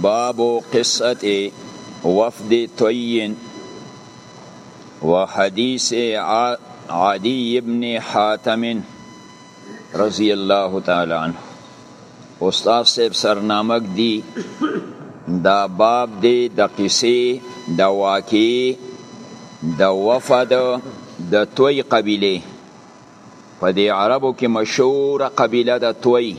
باب قصت وفد طیین و حدیث عدی ابن حاتم رضی الله تعالی عنه استاد صاحب سرنامک دی دا باب دی د قصې د واقعې د وفد د توي قبيله په دې عربو کې مشهور قبيله د توي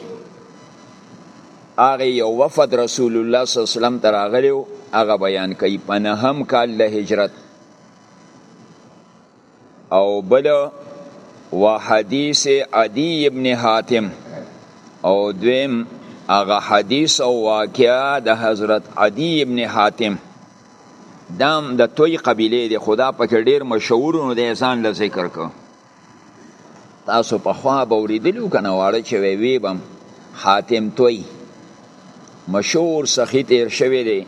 هغه یو وفد رسول الله صلی الله علیه وسلم ته راغلی و هغه بیان کوي په نهم کال د هجرت او بل و حدیث عدی ابن حاتم او دویم هغه حدیث او واقعا د حضرت عدی ابن حاتم دام د دا توی قبیله دی خدا پکې ډیر مشهور نو د ځان له ذکر کو تاسو په خوا به اوریدلو کنه واړه چې وی وی بم حاتم توي مشهور سخی تیر شوی دی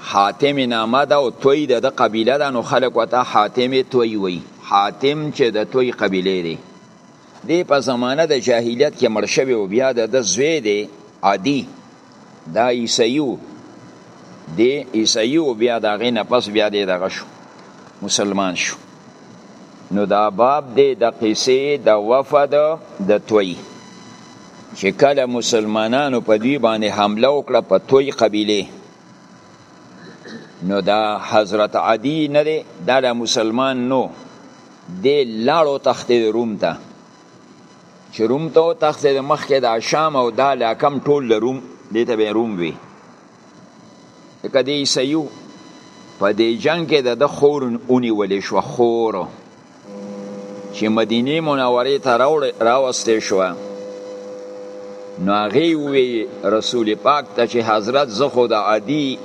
حاتم نامه ده او توي د قبیله ده نو خلک وته حاتم توي وي حاتم چې د توي قبیله دی دی په زمانه د جاهلیت کې مړ شوی او بیا د زوی دی عادي دا عیسوی و دی عیسوی و بیا د هغې نه پس بیا دی دغه شو مسلمان شو نو دا باب دی د قصې د وفد د توی چې کله مسلمانانو په دوی باندې حمله وکړه په توی قبیله نو دا حضرت عدی نه دی دا له مسلمان نو دی لاړو تختې روم ته چې روم ته وتښتېد مخکې د شام او دا لاکم ټول د روم دې ته به روم وي لکه د عیسیو په دې جنگ کې د د خور ونیول شو خور چې مدینه منورې ته راوستې شو نو هغه وی رسول پاک ته چې حضرت زه خو د عادي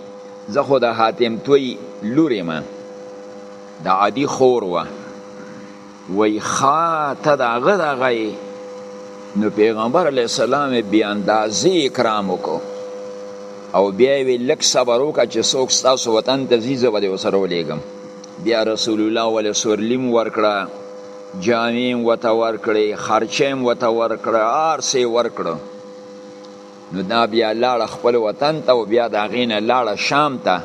زه خو د حاتم توي لورې ما د عادي خور وه وای خا ته دا غه دا غه نو پیغمبر علی السلام بی اندازې اکرام وکړو او بیا وی لک صبر وکړه چې څوک تاسو وطن ته زی زو دی وسره ولېګم بیا رسول الله ول سورلیم ورکړه جامیم وته ورکړي خرچیم وته ورکړه ارسه ورکړه نو دا بیا لاړه خپل وطن ته او بیا د هغې نه لاړه شام ته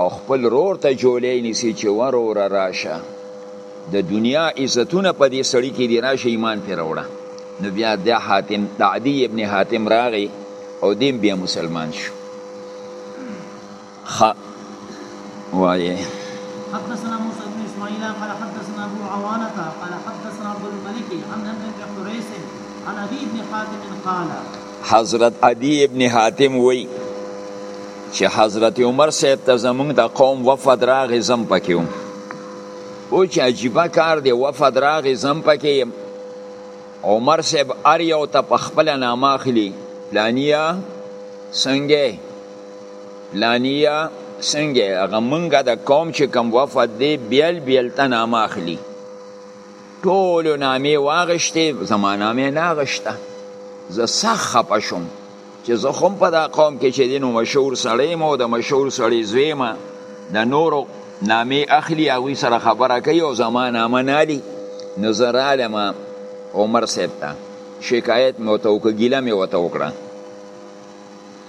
او خپل رور ته جولی نیسي چې وروره راشه د دنیا عزتونه په دې سړي کې دي راشه ایمان پرې راوړه نو بیا د حاتم د عدي ابن حاتم راغی او دیم بیا مسلمان شو خ وایه حدثنا موسى بن اسماعيل قال حدثنا ابو عوانه قال حدثنا عبد الملك عن ابن قريش عن ابي بن حاتم قال حضرت ابي ابن حاتم وی چې حضرت عمر صاحب ته زمونږ د قوم وفد راغې زم پکې وم او چې عجیبه کار دی وفد راغې زم پکې عمر صاحب ار یو ته په خپل نامه اخلي پلانیا څنګه پلانیه څنګه هغه مونږه د قوم چې کم وفد دی بیل بیل ته نامه اخلي ټولو نامې واغشتې زما نامې نه اغشته زه سخت خپه شوم چې زه خو هم په دا قوم کې چې دی نو مشهور سړی یم او د مشهور سړی زوی یم د نورو نامې اخلي هغوی سره خبره کوي او زما نامه نه علي نو زه رالم عمر صاحب ته شکایت مې ورته وکړه ګیله مې ورته وکړه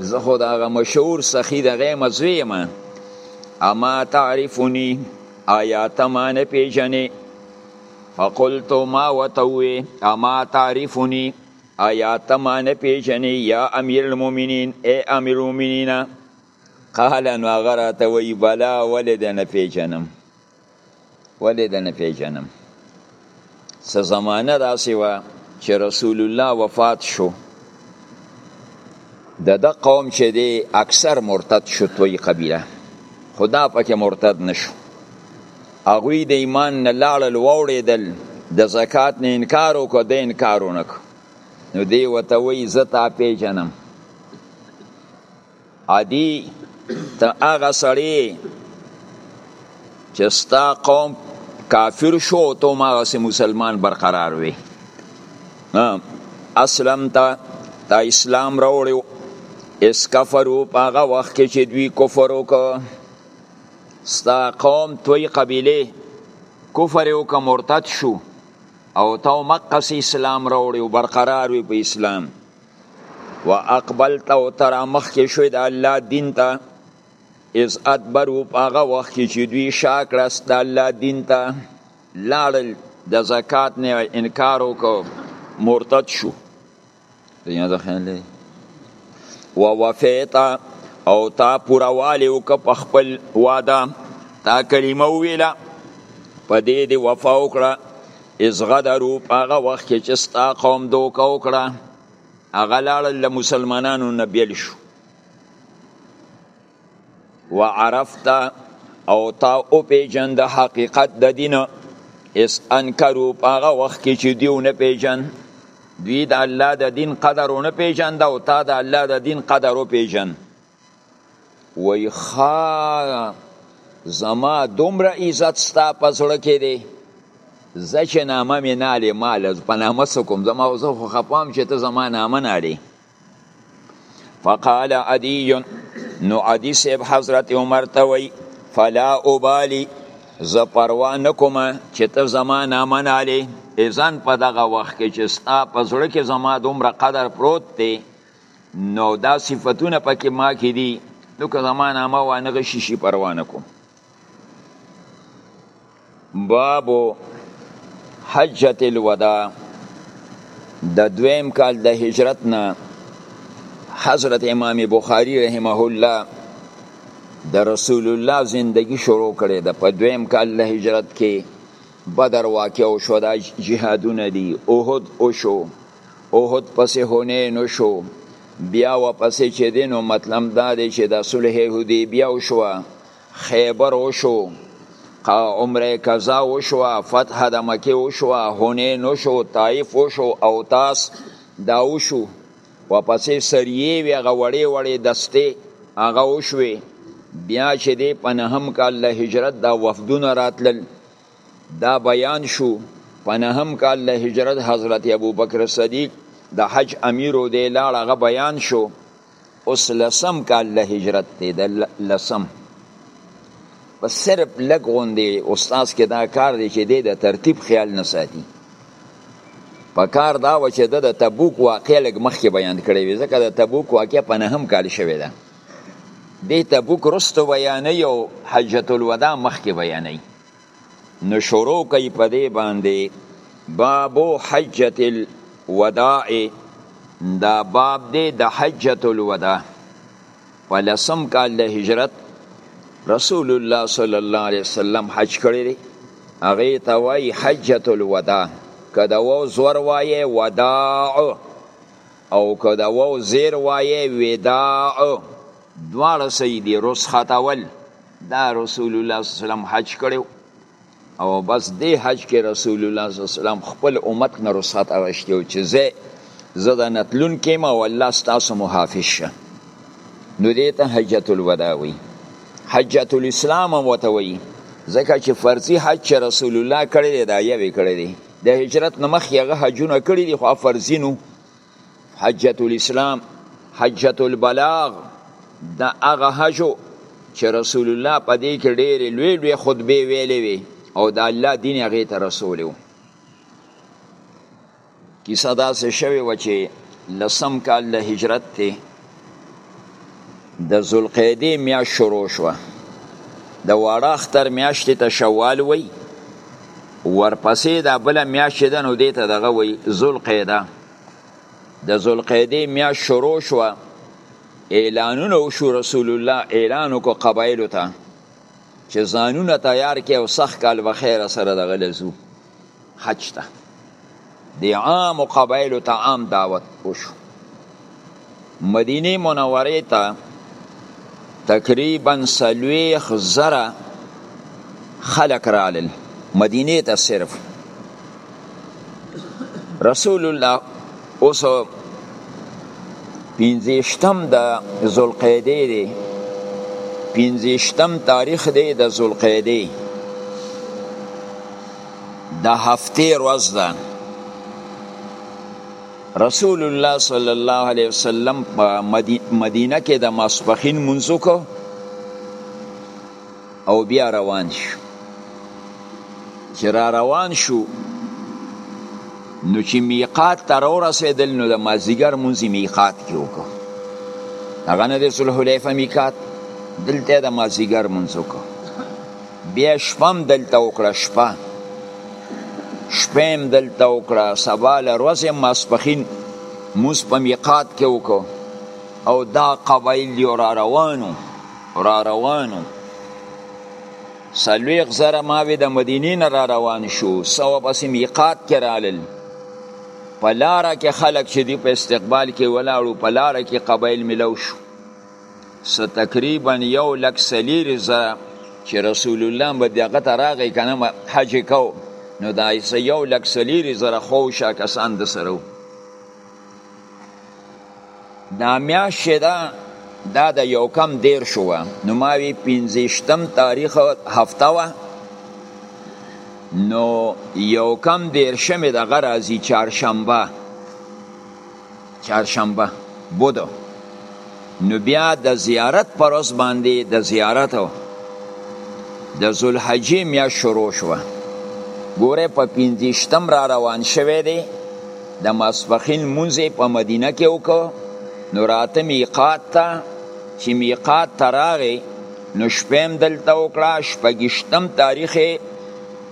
زه خو د هغه مشهور سخي د غیمه زوی یم اما تعرفني آیا ته ما نه پیژنې فقلت ما ورته ووې اما تعرفني آیا ته ما نه پیژنې یا امیر المؤمنین ای امیر المؤمنین قال نو هغه راته وایي بلا ولې دی نه پیژنم ولې د نه پیژنم څه زمانه داسې وه چې رسول الله وفات شو د د قوم چې دی اکثر مرتد شو توی قبیله خدا پکې مرتد نشو هغوی د ایمان نه لاړل واوړېدل د زکات نه انکار وکړو د انکار ونکړو نو دی ورته وایي زه تا پیژنم عدی ته هغه سړی چې ستا قوم کافر شو ته ما سه مسلمان برقرار وي اسلام ته تا اسلام راوړو اس کفرو پاغه وخت کې چې دوی کفر وکړ ستا قوم توی قبیله کفر وکړ مرتد شو او تا مقص اسلام راوړو برقرار وي په اسلام و اقبلت او تر مخ کې شوې د الله دین ته از ادبرو په هغه وخت کې چې دوی شا کړه د الله دین ته لاړل د زکات نه انکار وکړو مرتد شو دنیا د خیال دی و وفیتا او تا پوروالی وک په خپل واده تا کلمه ویله په دې دی وفا وکړه اذ غدرو په هغه وخت کې چې ستا قوم دوکه وکړه هغه لاړل له مسلمانانو نه بیل شو وعرفت او تا او پیجن د حقیقت د دین اس انکرو په هغه وخت کې چې دیو نه پیجن دوی د الله د دین قدر نه پیجن دا او تا د الله د دین قدر او پیجن وای خا زما دومره عزت ستا په زړه کې دی زه چې نامه مې نه علي مال په نامه څه کوم زما زه خو خپام چې ته زما نامه نه علي فقال عدي نو عدي صاحب حضرت عمر ته وای فلا ابالي زه پروا نه کوم چې ته زما نامه نه علي ازان په دغه وخت کې چې ستا په زړه کې زما دومره قدر پروت دی نو دا صفتونه پکې ما کې دي نو که زما نامه وانه غشي شي پروا نه کوم بابو حجت الوداع د دویم کال د هجرت نه حضرت امام بخاری رحمه الله د رسول الله زندگی شروع کړي د په دویم کال له هجرت کې بدر واقع او شو د جهادونه دي اوهد او شو احد پسې حنین شو بیا و پسې چې دینو مطلب دا دی چې د صلح حدیبیه وشو خیبر وشو عمره قضا وشو فتح د مکه وشو حنین وشو طائف وشو او تاس دا وشو و پسې سریه وی هغه وړې وړې دستې هغه وشوې بیا چې دی په نهم کال له هجرت دا وفدونه راتلل دا بیان شو په نهم کال له هجرت حضرت ابوبکر صدیق د حج امیر و دی لاړ هغه بیان شو اوس لسم کال له هجرت دی د لسم په صرف لږ غوندې استاد کې دا کار دی چې دی د ترتیب خیال نه ساتي په کار دا و چې د تبوک واقع لږ مخکې بیان کړی وي ځکه د تبوک واقع په نهم کال شوې ده دی تبوک رستو بیانوي او حجت الوداع مخکې بیانوي نو شروع کوي په دې باندې بابو حجت الوداع دا باب دی د حجت الوداع په لسم کال د هجرت رسول الله صلی الله علیه وسلم حج کړی دی هغه ته وایي حجت الوداع که د وو زور وایې وداع او که د واو زیر وایې وداع دواړه صحیح دي رسخت اول دا رسول الله صلی الله علیه وسلم حج کړو او بس دی حج کې رسول الله صلی الله علیه وسلم خپل امت نه رسخت اغشتي او چې زه زه د نتلون کېم او الله ستاسو محافظ شه نو دې ته حجت الوداع وي حجت الاسلام هم وته وي ځکه چې فرضي حج چې رسول الله کړی دی دا یې کړی دی د هجرت نه مخکې هغه حجونه کړي دي خو فرضینو حجت الاسلام حجت البلاغ دا هغه حجو چې رسول الله په دې کې ډېرې لوی لوی خطبې ویلې وي او د الله دین هغې ته رسولی و کیسه داسې شوې وه چې لسم کال د هجرت دی د ذوالقعدې میاشت شروع شوه د واړه اختر میاشتې ته شوال وی ورپسې دا بله میاشت ده نو دې ته دغه وی ذوالقعده د ذوالقعدې میاشت شروع شوه اعلانونه وشو رسول الله اعلان وکړو قبایلو ته چې ځانونه تیار کې او سخت کال بخیر سره دغه لزو حج ته د عام قبایلو ته عام دعوت وشو مدینه منوره ته تقریبا سلویخ زره خلق رالل مدینه ته صرف رسول الله اوس پنځشتم د ذوالقعده دی پنځشتم تاریخ دی د ذوالقعده د هفته ورځ ده رسول الله صلی الله علیه وسلم په مدینه کې د ماسپخین منځو کو او بیا روان شو چې را روان شو نو چې میقات ته راورسېدل نو د مازیګر مونځ میقات کې وکړو هغه نه د صلح حلیفه میقات دلته د مازیګر مونځ وکړو بیا شپم دلته وکړه شپه شپیم دلته وکړه سبا له ورځې ماسپخین موس په میقات کې وکړو او دا قبایل دی را روانو را روانو سلویق زره ماوی د مدینې نه را روان شو سو پس میقات کې رالل په لاره کې خلک چې دی په استقبال کې ولاړو په لاره کې قبایل ملو شو څه تقریبا یو لک سلیری زره چې رسول الله به دغه ته راغی کنه حج کو نو دا ایسه یو لک سلیری زره خو شا کسان د سره دا میاش دا دا د یو کم دیر شو نو ما وی 15م تاریخ هفته وا نو یو کم دیر شمه د غرازی چهارشنبه چهارشنبه بودو نو بیا د زیارت پر ورځ باندې د زیارت د ذوالحجې میا شروع شوه ګوره په پنځشتم را روان شوی دی د ماسپخین مونځ په مدینه کې وکړو نو راته میقات ته چې میقات ته راغی نو شپه هم دلته وکړه شپږشتم تاریخ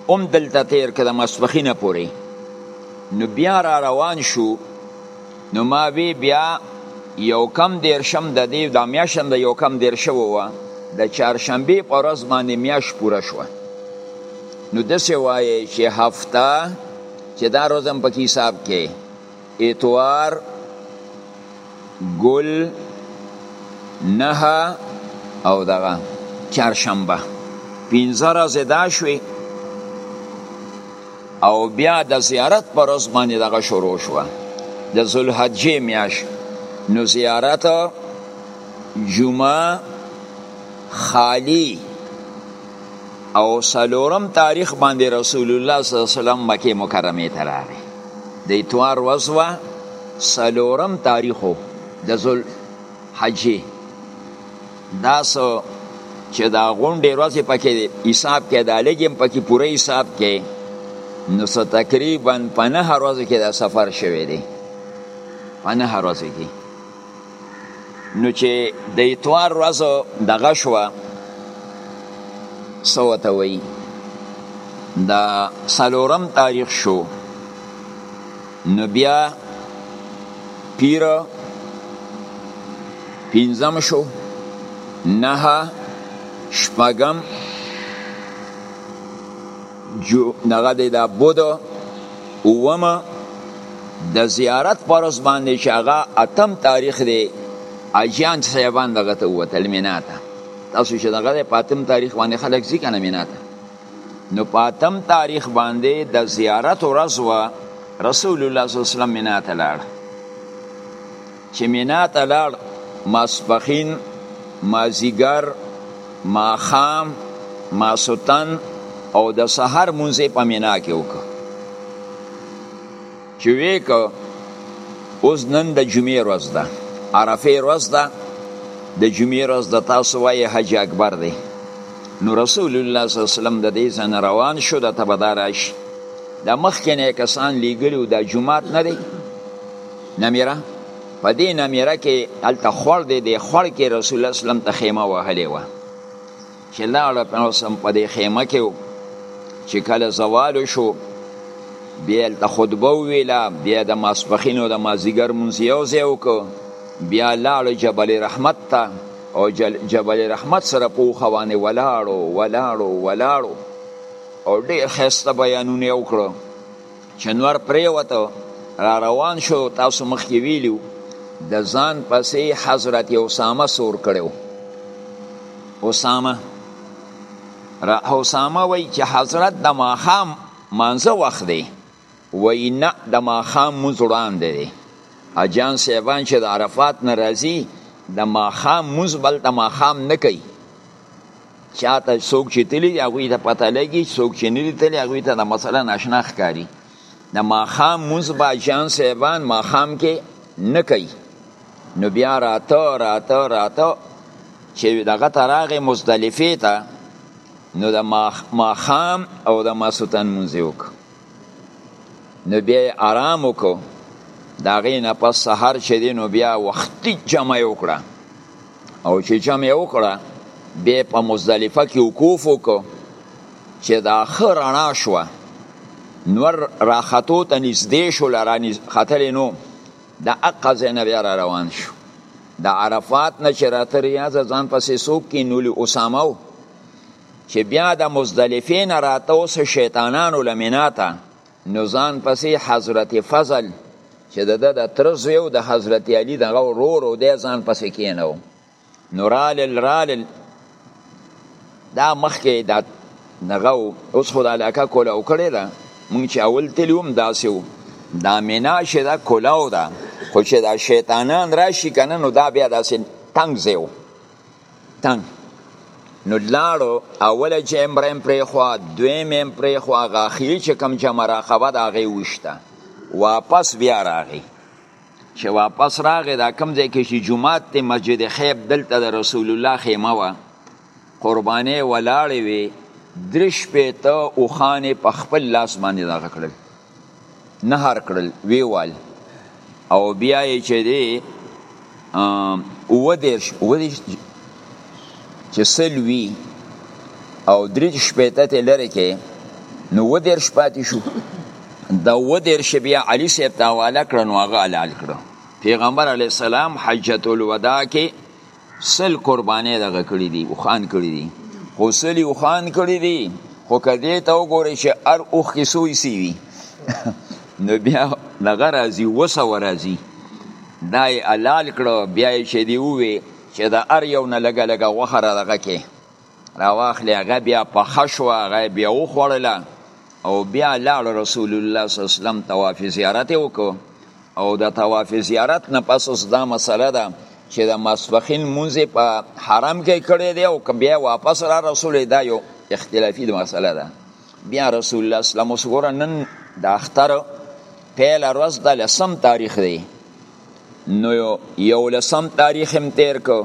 هم دلته تیر که د ماسپخینه پورې نو بیا را روان شو نو ما وی بیا یو کم دیرشم د دې د میاشن د یو کم دیر شو و د چهارشنبه پر ورځ باندې میاش پوره شو نو د څه وایي چې هفته چې دا روزم په حساب کې اتوار ګل نه او دغه چهارشنبه پنځه ورځې دا شوې او بیا د زیارت پر ورځ باندې دغه شروع شوه د ذوالحجې میاشت نو زیارت جمعه خالی او سلورم تاریخ باندې رسول الله صلی الله علیه وسلم مکه مکرمه ته راغی د اتوار ورځ وه سلورم تاریخو د ذل حجې دا سو چې دا غونډې ورځې پکې حساب کې دا لګیم پکې پوره حساب کې نو څه تقریبا په نه ورځو کې دا سفر شوی دی په نه ورځو کې نو چې د اتوار ورځ دغه شوه څه ورته وایي د څلورم تاریخ شو نو بیا پیر پنځم شو نه شپږم جو دغه دی دا بود اومه د زیارت پرز باندې چې هغه اتم تاریخ دی اجیان صاحبان دغه ته وتل مینا ته تاسو چې دغه دی په اتم تاریخ باندې خلک ځي کنه مینا ته نو په اتم تاریخ باندې د زیارت ورځ وه رسول الله صلی الله علیه وسلم مینا ته لاړ چې مینا ته لاړ ماسپښین مازیګر ماښام ماسوتن او د سحر مونځ په مینا کې وکړ چې وې کو اوس نن د جمعې ورځ ده عرفه ورځ ده د جمعې ورځ د تاسو وایي حج اکبر دی نو رسول الله صلی الله علیه وسلم د دې ځنه روان شو د تبدارش د مخکنه کسان لیګلو د جمعات نه دی نمیره په دې نمیره کې هلته خوړ دی دی خوړ کې رسول الله اسلام ته خیمه وهلې وه چې لاړه پنوسم په دې خیمه کې و چې کله زوال شو بیا هلته خطبه وویله بیا د ماسپخین او د مازدیګر مونځ یو ځای وکړو بیا لاړو جبل رحمت ته او جبل رحمت سره په اوښه باندې ولاړو ولاړو ولاړو او ډېر ښایسته بیانونه یې وکړو چې نور پریوته را روان شو تاسو مخکې ویلو د ځان پسې حضرت اسامه سور کړو اسامه را اسامه وای چې حضرت د ماخام مانزه وخت دی وای نه د ماخام مونږ وړاندې دی اجان سیبان چې د عرفات ناراضي د ماخام مونږ بل د ماخام نه کوي چاته څوک چې تللی دی هغوی ته پته لګي څوک چې نه دی تللی هغوی ته د مثلا ناشنا ښکاري د ماښام مونځ به اجان صاحبان ماښام کې نه کوي نو بیا راته راته راته چې دغه ته راغې مزدلفې ته نو د ماښام او د ماسوتن مونځ یې وکړ نو بیا یې ارام وکړو د هغې نه پس سهار چې دی نو بیا وختي جمع یې وکړه او چې جمع یې وکړه بیا په مزدلفه کې وقوف وکړو چې دا ښه رڼا شوه نور راختو ته نږدې شو را ختلی نو د اقه ځای نه بیا را روان شو د عرفات نه چې راته ریاضه ځان پسې څوک کینولي اسامه و چې بیا د مزدلفې نه راته اوس شیطانانو له مینا ته نو ځان پسې حضرت فضل چې د د تر زوی او د حضرت علی دغه ورور او د ځان پسې کینو نورال رال دا مخکې دا دغه اوس خو د علاقه کوله او کړی ده مونږ چې اول تلیوم داسې و دا مینا چې دا کولاو ده خو چې دا شیطانان راشي کنه نو دا بیا داسې تنګ ځای تنګ نو لاړو اوله جمره هم پرېښوه دویم هم پرېښوه هغه اخري چې کوم جمع راقبه د هغې وویشته واپس بیا راغی چې واپس راغی دا کوم ځای کې چې جومات دی مسجد خیب دلته د رسول الله خیمه وه قربانۍ ولاړې وې درې شپېته اوښانې په خپل لاس باندې دغه کړل نهر کړل ویوال او بیا یې چې دی اوه دېرش اوه دېرش چې سل وي او درې شپېته ته لرې کې نو اوه دېرش پاتې شو دا اوه دېرش بیا علي صاحب ته حواله کړه نو هغه حلال کړه پیغمبر علیه السلام حجت الوداع کې سل قربانې دغه کړي دي او خان کړي دي خو سل یو خان کړي دي خو کدی ته وګوري چې ار اوخ کې سوی سی وي نو بیا دغه راځي وسه ورځي دا یې حلال کړو بیا یې چې دی ووی چې د ار یو نه لګه لګه غوښه را دغه کې راواخلې هغه بیا پخه شوه هغه بیا وخوړله او بیا لاړ رسول الله صلی الله علیه وسلم طواف زیارت وکړو او د طواف زیارت نه پس اوس دا مسله ده چې د ماسپخین مونځ په حرم کې کړی دی او بیا واپس را رسول دا یو اختلافي مسله ده بیا رسول الله صلی الله علیه وسلم نن د اختر پیل ورځ د لسم تاریخ دی نو یولسم تاریخ هم تیر کو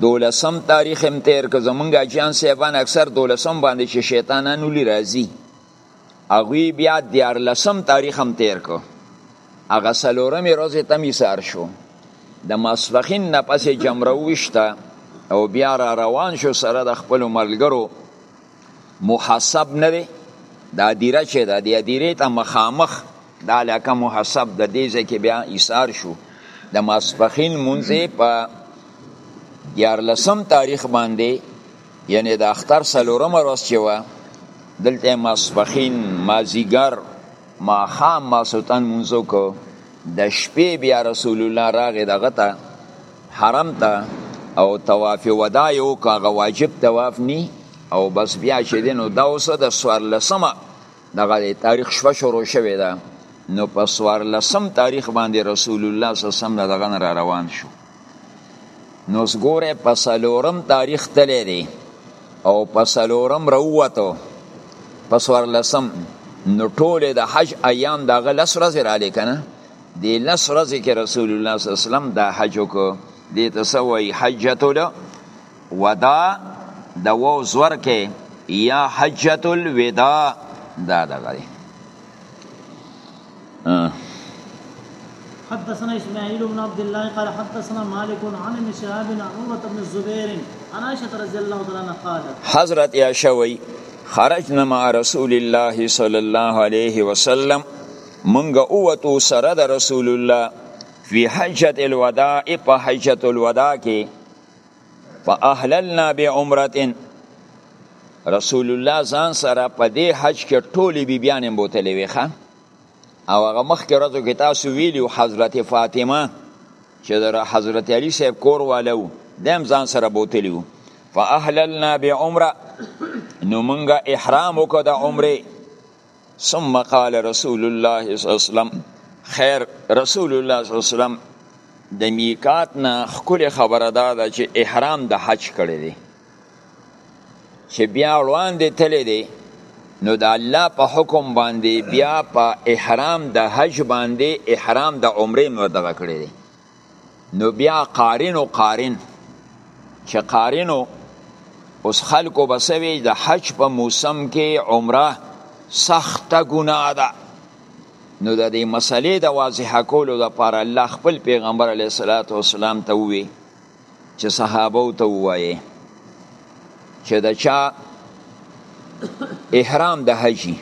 دولسم تاریخ هم تیر کو زمونږ اجیان صاحبان اکثر دولسم باندې چې شیطانان ولي راځي هغوی بیا دیارلسم تاریخ هم تیر کو هغه څلورمې ورځې ته میسار شو د ماسپښین نه پسې جمره وویشته او بیا را روان شو سره د خپلو ملګرو محسب نه دی دا دیره چې ده د دیرې ته مخامخ دا علاقه محسب د دې ځای کې بیا ایثار شو د ماسپخین مونځ په دیارلسم تاریخ باندې یعنی د اختر څلورمه ورځ چې وه دلته ماسپخین مازیګر ماښام ماسوتن مونځ وکړو د شپې بیا رسول الله راغی دغه ته حرم ته او طواف ودا یو کاغه واجب طواف نی او بس بیا چې دین او دا اوسه د سوار لسمه دغه تاریخ شپه شروع شوه دا نو په سوار لسم تاریخ باندې رسول الله صلی الله علیه وسلم دغه را روان شو نو سګوره په سلورم تاریخ تللی دی او په سلورم روته په سوار لسم نو ټول د حج ایام دغه لس ورځې را لې کنه دی لس ورځې کې رسول الله صلی الله علیه وسلم دا حج وکړو دی ته څه وایي حجت الوداع د وو زور کې یا حجت الوداع دا دغه دی حدثنا اسماعيل بن عبد الله قال حدثنا مالك عن ابن شهاب عن عروة بن الزبير عن عائشة رضي الله تعالى عنها قالت حضرت عائشة خرجنا مع رسول الله صلى الله عليه وسلم مونږ اوتو سره د رسول الله فی حجت الوداع په حجت الوداع کې فاهللنا بعمره رسول الله ځان سره په دې حج کې ټولې بیبیانې بوتلې وي ښه او هغه مخکې ورځو کې تاسو ویلي حضرت فاطمه چې د حضرت علي صاحب کور والا و د هم ځان سره بوتلي و فاهللنا بعمره نو مونږه احرام وکړو د عمرې ثم قال رسول الله صلی الله علیه وسلم خیر رسول الله صلی الله علیه وسلم د میقات نه خکل خبره دا ده چې احرام د حج کړی دی چې بیا روان دی تللی دی نو د الله په حکم باندې بیا په احرام د حج باندې احرام د عمرې مو دغه کړی دی نو بیا قارن او قارن چې قارن اوس خلکو بسوي د حج په موسم کې عمره سخته ګناه ده نو د دې مسلې د واضح کولو لپاره الله خپل پیغمبر علیه الصلاۃ والسلام ته وی چې صحابه ته وایي چې د چا احرام د حجي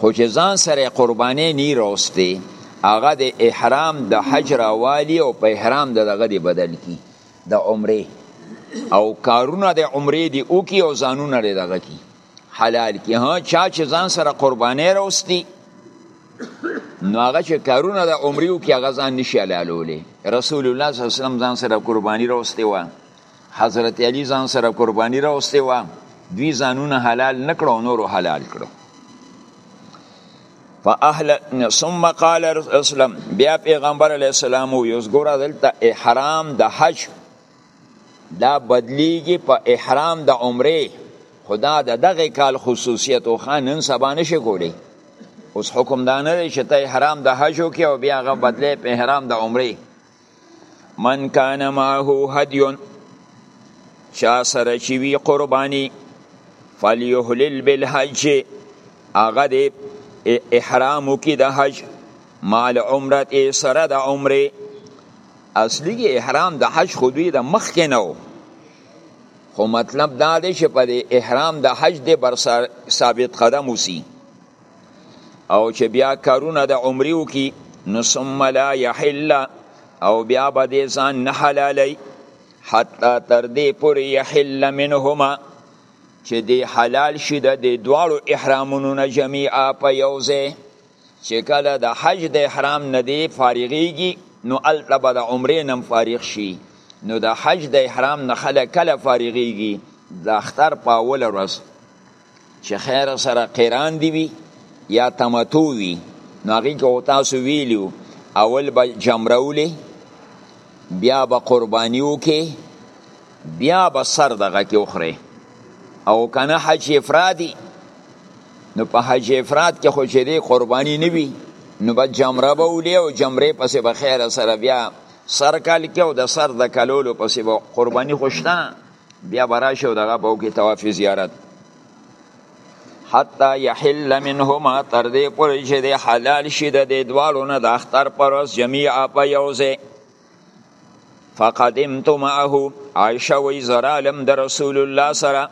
خو چې ځان سره قربانې نه راوستي هغه د احرام د حج راوالي او په احرام د دغه دی بدل کی د عمره او کارونه د عمره دی او کی او ځانونه لري دغه کی حلال کی ها چا چې ځان سره قربانې راوستي نو هغه چې کارونه د عمریو کې هغه ځان نشي حلالولی رسول الله صلی الله علیه وسلم ځان سره قرباني راوستي وه حضرت علی ځان سره قرباني راوستي وه دوی ځانونه حلال نکړو نورو حلال کړو فاهل ثم قال رسول بیا پیغمبر علی السلام یو زګور دلته احرام د حج دا بدلیږي په احرام د عمره خو دا د دغه کال خصوصیت و خان نن سبا نشي کولی اوس حکم دا نه دی چې ته احرام د حج وکې او بیا هغه بدلی په احرام د عمره من کان معه هدیون چا سره چې وي قرباني فلیهلل بالحج هغه د احرام وکړي د حج مع العمرة سره د عمره اصلي احرام د حج خو دوی د مخکې نه خو مطلب دا دی چې په دې احرام د حج د بر ثابت قدم وسی او چې بیا کارونه د عمرې وکي نو ثم لا يحل او بیا به دې ځان نه حلالي حتی تر دې پورې يحل منهما چې دې حلال شي د دې دواړو احرامونو نه جميعا په یو ځای چې کله د حج د احرام نه دی فارغیږي نو الته به د عمرې نم فارغ شي نو د حج د احرام نه خلک کله فارغیږي د اختر په اوله ورځ چې خیر سره قیران دی وي یا تمتو وي نو هغې کې خو تاسو ویلي اول به جمره ولې بیا به قرباني وکړې بیا به سر دغه کې وخورې او کنه حج افرادی نو په حج افراد کې خو چې دی قربانی نه وي نو به جمره به ولي او جمرې پسې به خیر سره بیا سر کال کې او د سر د کلولو پسې به قربانی خوشته بیا به راشي او دغه به وکړي طواف زیارت حتی یحل منهما تر دې پورې چې دی حلال شي د دې دواړو نه د اختر پر ورځ جمیعا په یو ځای فقدمت معه عائشه وی زرالم د رسول الله سره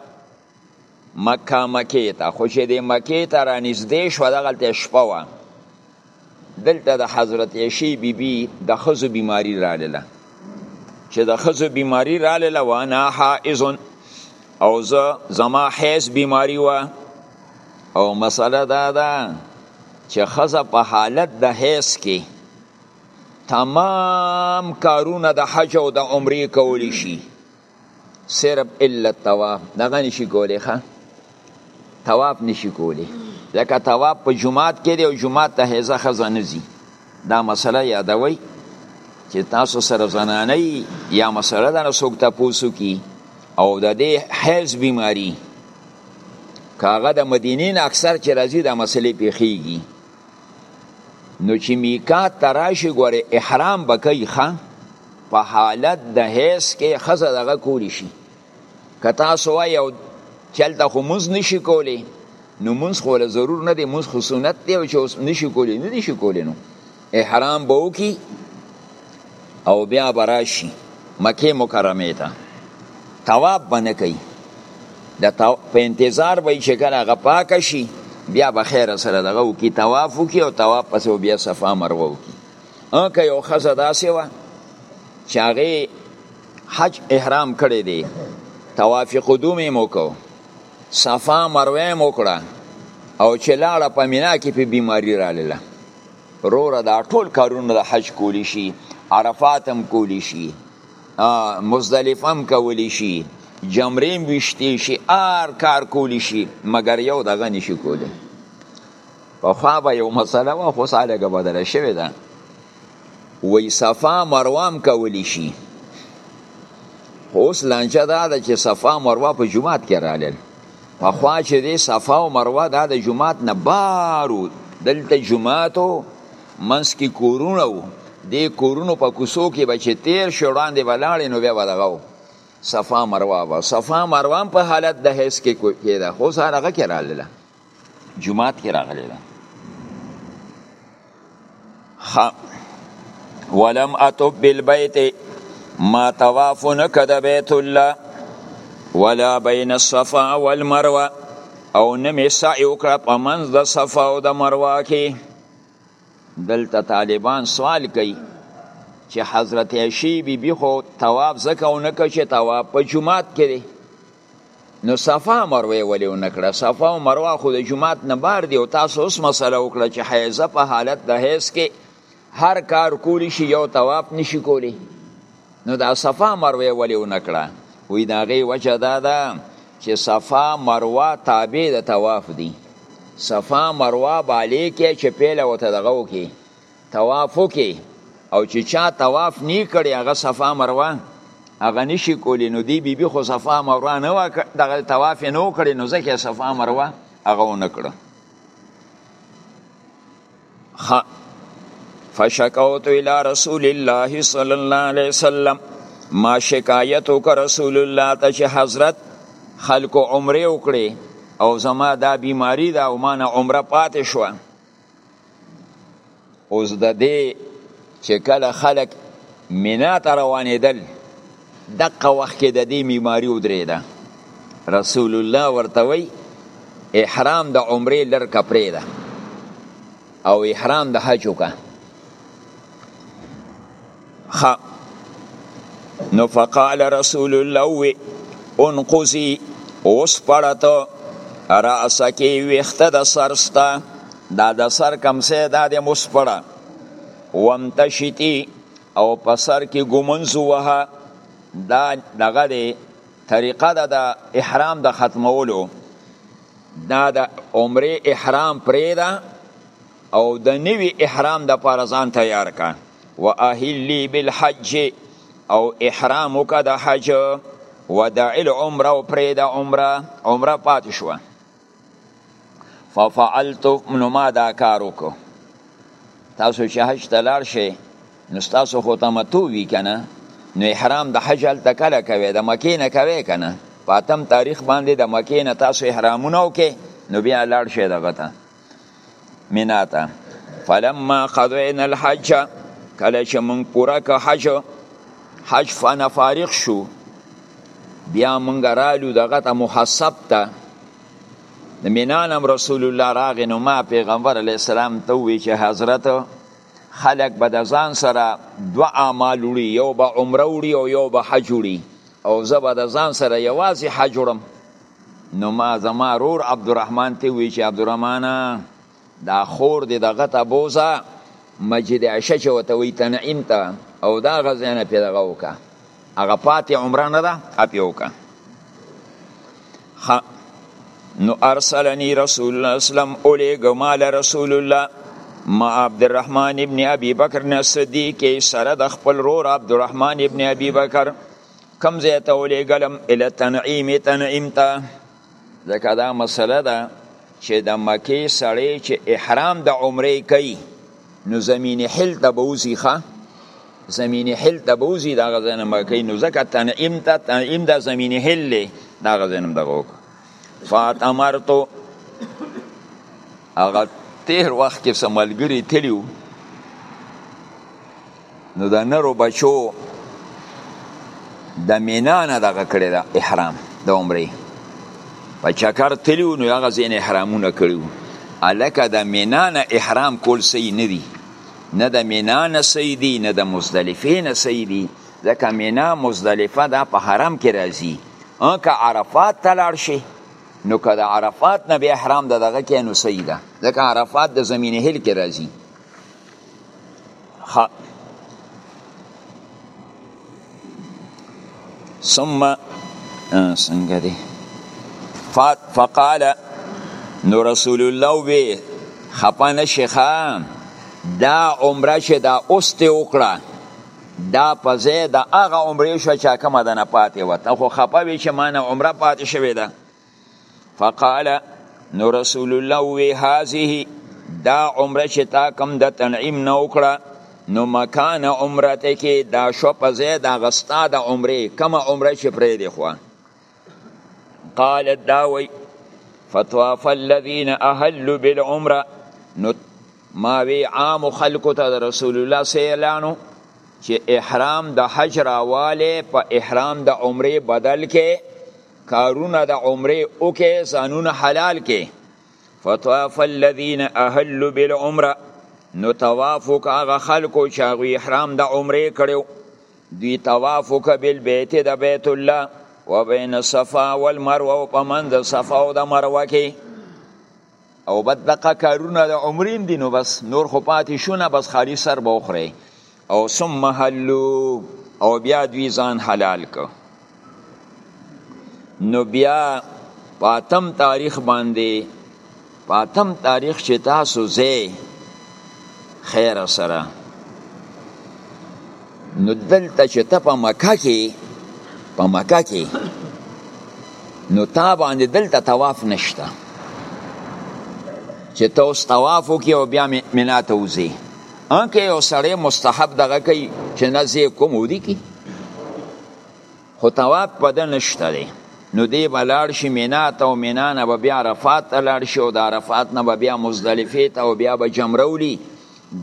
مکه مکه ته خو چې د مکه ته را نږدې شو دغلته شپه وه دلته د حضرت عشی بی بی د خزو بیماری رااله چې د خزو بیماری رااله وانا حائز او زه زما حیز بیماری و او مسله دا ده چې خزه په حالت د حیز کې تمام کارونه د حج او د عمرې کولی شي صرف الا الطواف دغه نشي کولی ښه طواف نشي کولی ځکه طواف په جماعت کې دی او جماعت ته هیزه ښځه نه ځي دا مسله یادوي چې تاسو سره زنانه یا مسله ده نه څوک تپوسو کی او د دې حیز بیماری کاغه د مدینې نه اکثر چې راځي دا مسلې پیښیږي نو چې میقات ته راشي ګوره احرام به کوي ښه په حالت د حیض کې ښځه دغه کولی شي که تاسو وایئ او چې هلته خو مونځ نشي کولی نو مونځ خو له ضرور نه دی مونځ خو سنت دی او چې اوس نشي کولی نه دی شي کولی نو احرام به وکړي او بیا به راشي مکې مکرمې ته تواب به نه کوي د په انتظار به چې کله هغه پاک شي بیا به خیر سره دغه وکي طواف وکي او طواف پسې بیا صفا مروه وکي که یو ښځه داسې وه چې هغې حج احرام کړی دی طواف قدوم یې وکړو صفا مروه یې وکړه او چې لاړه په مینا کې په بیماري راغله روره دا ټول کارونه د حج کولی شي عرفات هم کولی شي مزدلفه هم کولی شي جمرې هم ویشتی شي هر کار کولی شي مګر یو دغه نشي کولی پخوا به یو مسله وه خو ساله که بدله شوې ده وی صفا مروه هم کولی شي خو اوس لانجه دا ده چې صفا مروه په جومات کې رالل په خوا چې دی صفا او مروه دا د جماعت نه بارو دلته جماعتو منس کې کورونه وو دې کورونو په کوسو کې به چې تیر شو وړاندې به لاړې نو بیا به دغه صفا مروه به صفا مروه په حالت د حیث کې کېده خو سره هغه کې راغله جماعت کې راغله خ ولم اتوب بالبيت ما طواف نکد بیت الله ولا بین الصفا والمروه او نمی سعی وکړه په منځ د صفا او د مروه کې دلته طالبان سوال کوي چې حضرت عشی بی بی خو طواف زکه او نکه چې طواف په جمعات کې دی نو صفا مروه ولې ونکړه صفا او مروه خو د جمعات نه بار دی او تاسو اوس مسله وکړه چې حیزه په حالت د حیز کې هر کار کولی شي یو تواب نشي کولی نو دا صفا مروه ولې ونکړه وی دا غي وجه دا ده چې صفا مروه تابع د طواف دي صفا مروه بالی کې چې پیله وته دغه وکي طواف وکي او چې چا طواف نی کړي هغه صفا مروه هغه نشي کولی نو دی بیبي خو صفا مروه نه وکړ دغه طواف نه وکړي نو ځکه صفا مروه هغه ونه کړه خ فشکوت الى رسول الله صلی الله علیه وسلم ما شکایت وکړ رسول الله ته چې حضرت خلکو عمره وکړي او زما دا بیماری دا او ما نه عمره پاتې شوه اوس د دې چې کله خلک مینا ته روانېدل دقه وخت کې د دې بیماری ودرېده رسول الله ورته وی احرام د عمرې لر کپرې ده او احرام د حج وکړه خا نو فقال رسول الله وی انقذي اوس پړته راسکی ویخته د سرستا دا د سر کم سه دا د مسپړه وامتشتی او په سر کې ګومنځو وه دا دغه دی طریقه ده د احرام د ختمولو دا د عمره احرام پرې ده او د نوي احرام د پاره ځان تیار کړه واهلی بالحج او احرام وکړه د حج ودع العمره او پرې د عمره عمره پاتې شو ففعلت نو ما دا کار وکړو تاسو چې حج ته لاړ شئ نو ستاسو خو تمتو وي که نه نو احرام د حج هلته کله کوی د مکې نه کوی که نه په اتم تاریخ باندې د مکې نه تاسو احرامونه وکړئ نو بیا لاړ شئ دغه ته مینا ته فلما قضینا الحج کله چې مونږ پوره که حج حج فانا فارغ شو بیا مونږ رالو دغه ته محسب ته د مینانم رسول الله راغی نو ما پیغمبر علی السلام ته وی چې حضرت خلق به د ځان سره دوا اعمال وړي یو به عمره وړي او یو به حج وړي او زه به د ځان سره یوازې حج وړم نو ما زما رور عبدالرحمن ته وی چې عبدالرحمن دا خور دې دغه ته بوزه مسجد عائشه چې وته وی تنعیم ته او دا غزنه په دغه وکا هغه پاتې عمره نه ده اپی وکا نو ارسلنی رسول الله اسلام اولی گمال رسول الله ما عبد الرحمن ابن ابي بکر نه صدیق سره د خپل رور عبد الرحمن ابن ابي بکر کم ځای ته ولېږلم اله تنعیم تنعیم ته ځکه دا مسله ده چې د مکې سړی چې احرام د عمرې کوي نو زمین حل ته به وځي ښه زمین حل ته به وځي د هغه ځای نه مکې نو ځکه تنعیم ته تنعیم د زمین حل دی د هغه ځای نه دغه وکړه فاتمرتو هغه تیر وخت کې سملګری تلیو نو د نرو بچو د مینا نه دغه کړی ده احرام د عمرې په چکر تلي نو هغه ځینې احرامونه کړي وو هلکه د مینا نه احرام کول صحیح نه دي نه د مینا نه صحیح دي نه د مزدلفې نه صحیح دي ځکه مینا مزدلفه دا په حرم کې راځي که عرفات ته لاړ شي نو که د عرفات نه بیا احرام د دغه کې نو صحیح ده ځکه عرفات د زمینې هل کې راځي ها ثم څنګه دی فات فقال نو رسول الله وی خپانه شیخا دا عمره چې دا اوست وکړه دا په ځای د هغه عمرې شو چې کومه د نه پاتې وه ته خو خپه وي چې ما نه عمره پاتې شوې ده فقال نو رسول الله وی هذه دا عمره چې تا کم د تنعیم نه وکړه نو مکان عمره ته کې دا شو په ځای دا غستا د عمره کم عمره چې پرې دی خو قال داوي فطواف الذين اهلوا بالعمره نو ما وی عام خلکو ته رسول الله صلی الله علیه وسلم چې احرام د حج راواله په احرام د عمره بدل کې کارونه د عمره وکي ځانونه حلال کې فطاف الذين اهلوا بالعمره نو طواف هغه خلکو چې هغه احرام د عمره کړو دوی طواف وکبل بیت د بیت الله وبین صفا والمروه او پمن د صفا او د مروه کې او بد دقه کارونه د عمریم دي نو بس نور خو پاتې شو نه بس خالي سر به وخورئ او ثم حلو او بیا دوی ځان حلال کو نو بیا پاتم تاریخ باندې پاتم تاریخ چې تاسو زه خیر سره نو دلته چې ته په مکه کې په مکه کې نو تا باندې دلته طواف نشته چې ته اوس طواف وکړې او بیا مینا ته وځې انکه یو سړی مستحب دغه کوي چې نه زه کوم ودی کی خو طواف په ده نشته دی نو دی به لاړ شي مینا ته او مینا نه به بیا عرفات ته لاړ شي او د عرفات نه به بیا مزدلفې ته او بیا به جمره ولي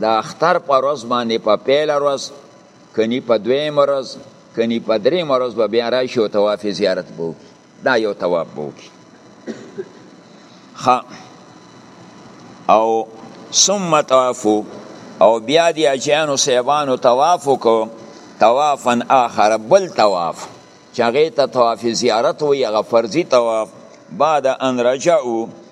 د اختر په ورځ باندې په پیل ورځ کني په دویم ورځ کني په دریم ورځ به بیا راشي او طواف زیارت به وکړي دا یو طواف به وکړي او ثم طوافو او بیا دی اجیانو سیبانو طواف وکړو طوافا آخر بل طواف چې هغې ته طواف زیارت وي هغه فرضي طواف بعد ان رجعو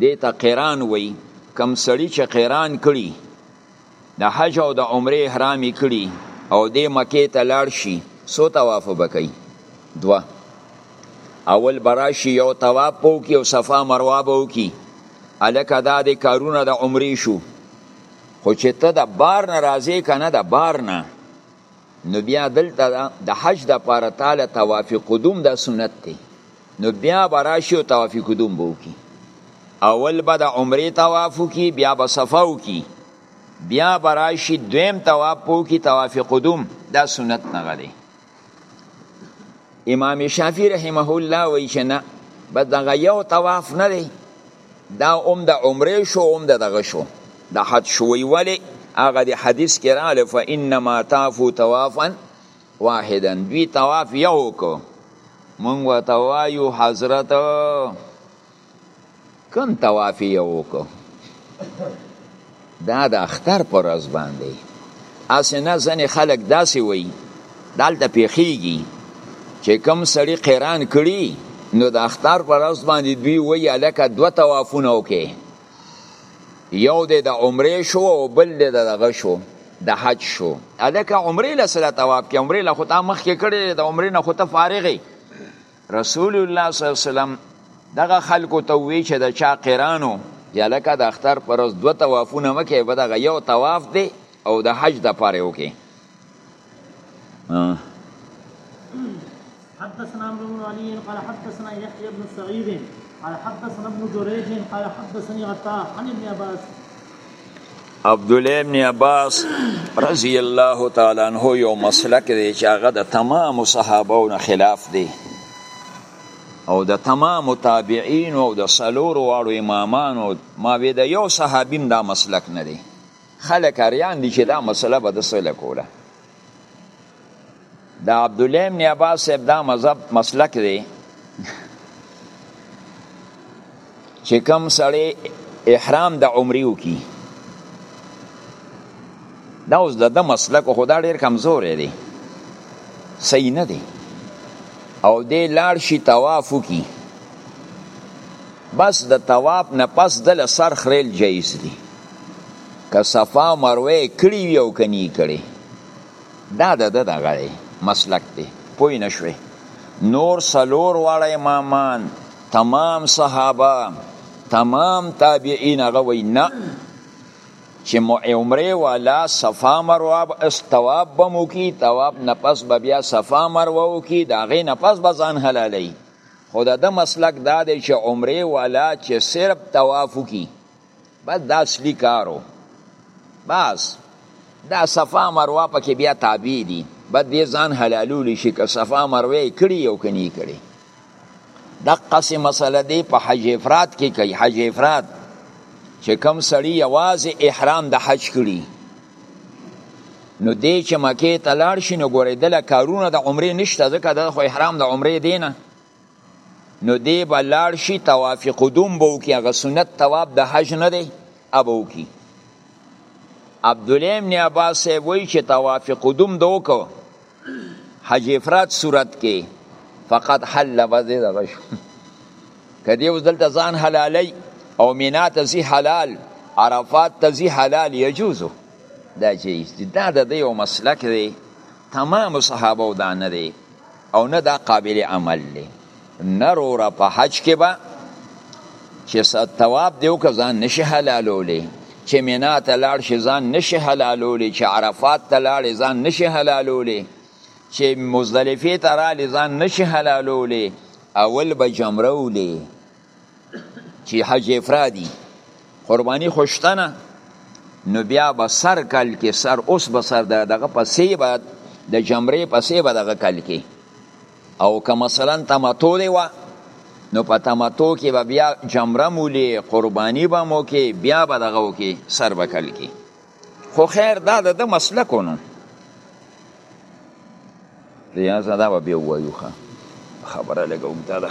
دې ته قران وایي کم سړی چې قران کړي د حج او د عمره احرام کړي او د مکې ته لاړ شي سو طواف وکړي دوا اول براشي یو طواف پو کې او صفا مروه بو کې الکه دا د کارونه د عمره شو خو چې ته د بار نه راځې کنه د بار نه نو بیا دلته د حج د پاره تعالی طواف قدوم د سنت دی نو بیا به راشي او طواف قدوم به وکړي اول به د عمرې طواف وکړي بیا به صفا وکړي بیا به راشي دویم طواف به وکړي طواف قدوم دا سنت نغه دی امام شافعي رحمه الله وایي چې نه بس دغه یو طواف نه دی دا هم د عمرې شو هم د دغه شو د حج شوی ولې هغه د حدیث کې راغلی فانما طافو طوافا واحدا دوی طواف یو کو مونږ وته وایو حضرت کم طواف یو کو دا د اختر پر ورځ باندې اسنه ځنې خلک داسې وایي دالته پیخیږي چې کم سړی قیران کړي نو د اختر پر ورځ باندې دوی وایي الکه دوه طوافونه وکړي یو د د عمره شو او بل د دغه شو د حج شو الکه عمره له سره تواب کې عمره له خطا مخ کې کړي د عمره نه خطا فارغي رسول الله صلی الله علیه وسلم دغه خلکو ته وی چې د چا قرانو یا لکه د اختر پر ورځ دوه طوافونه مکه به دغه یو طواف دی او د حج د پاره وکي حدثنا عمرو بن علي قال حدثنا يحيى بن سعيد قال حدثنا ابن جريج قال حدثني عطاء عن ابن عباس عبد الله ابن عباس رضی الله تعالی عنہ یو مسلک دی چې هغه د تمام صحابهونو خلاف دی او د تمام تابعین او د سلور واړو امامانو ما وی د یو صحابیم دا مسلک نه دی خلک اریان دي چې دا مسله به د سله کوله د عبد الله ابن عباس صاحب دا مذهب مسلک دی چې کم سړی احرام د عمرې وکي دا اوس د د مسلک خو دا ډېر کمزوری دی صحیح نه دی او دی لاړ شي طواف وکي بس د طواف نه پس د لسر خریل جایز دي که صفا او مروه کړی وی او کني کړی دا د دغه مسلک دی پوی نشوي نور سلور واړه امامان تمام صحابه تمام تابعین هغه وی نه چې مو عمره والا صفا مروه استواب بمو کی تواب نفس بیا صفا مروه کی دا غي نفس بزان حلالي خو د ده مسلک دا دی چې عمرې والا چې صرف طواف وکړي بس دا اصلي کارو بس دا صفا مروه پکې بیا تابع دي بد دې ځان حلالولی شي که صفا مروه یې کړي او که نه کړي دقسې مسله دی په حج افراد کې کوي حج افراد چې کم سړی یوازې احرام د حج کړي نو دی چې مکې ته لاړ شي نو ګورې دله کارونه د عمرې نشته ځکه د خو احرام د عمرې دی نه نو دی به لاړ شي طواف قدوم به وکړي هغه سنت طواف د حج نه دی ابه وکړي عبدالله ابن عباس وایي چې طواف قدوم د وکړو حج افراد صورت کې فقط حل وځي دغه شو کدی اوس دلته ځان حلالي او مینا ته زی حلال عرفات ته زی حلال یجوزو دا جایز دي دا د دې یو مسلک دی تمام صحابه دا نه دی او نه دا قابل عمل دی نه روره په حج کې به چې تواب دیو که ځان نشي حلالولی چې مینا ته لاړ شي ځان نشي حلالولی چې عرفات ته لاړ ځان نشي حلالولی چې مزدلفه ته رالی ځان نشي حلالولی اول به جمره ولي چې حج افرادي قرباني خوشتنه نو بیا به سر کال کې سر اوس به سر دغه پسې بعد د جمرې پسې به دغه کال کې او که مثلا تمتو دی وه نو په تمتو کې به بیا جمره مولی قرباني به مو کې بیا به دغه وکې سر به کال کې خو خیر دا د ده مسلک ونه ریاض دا به بیا ووایو ښه خبره لږه اوږده ده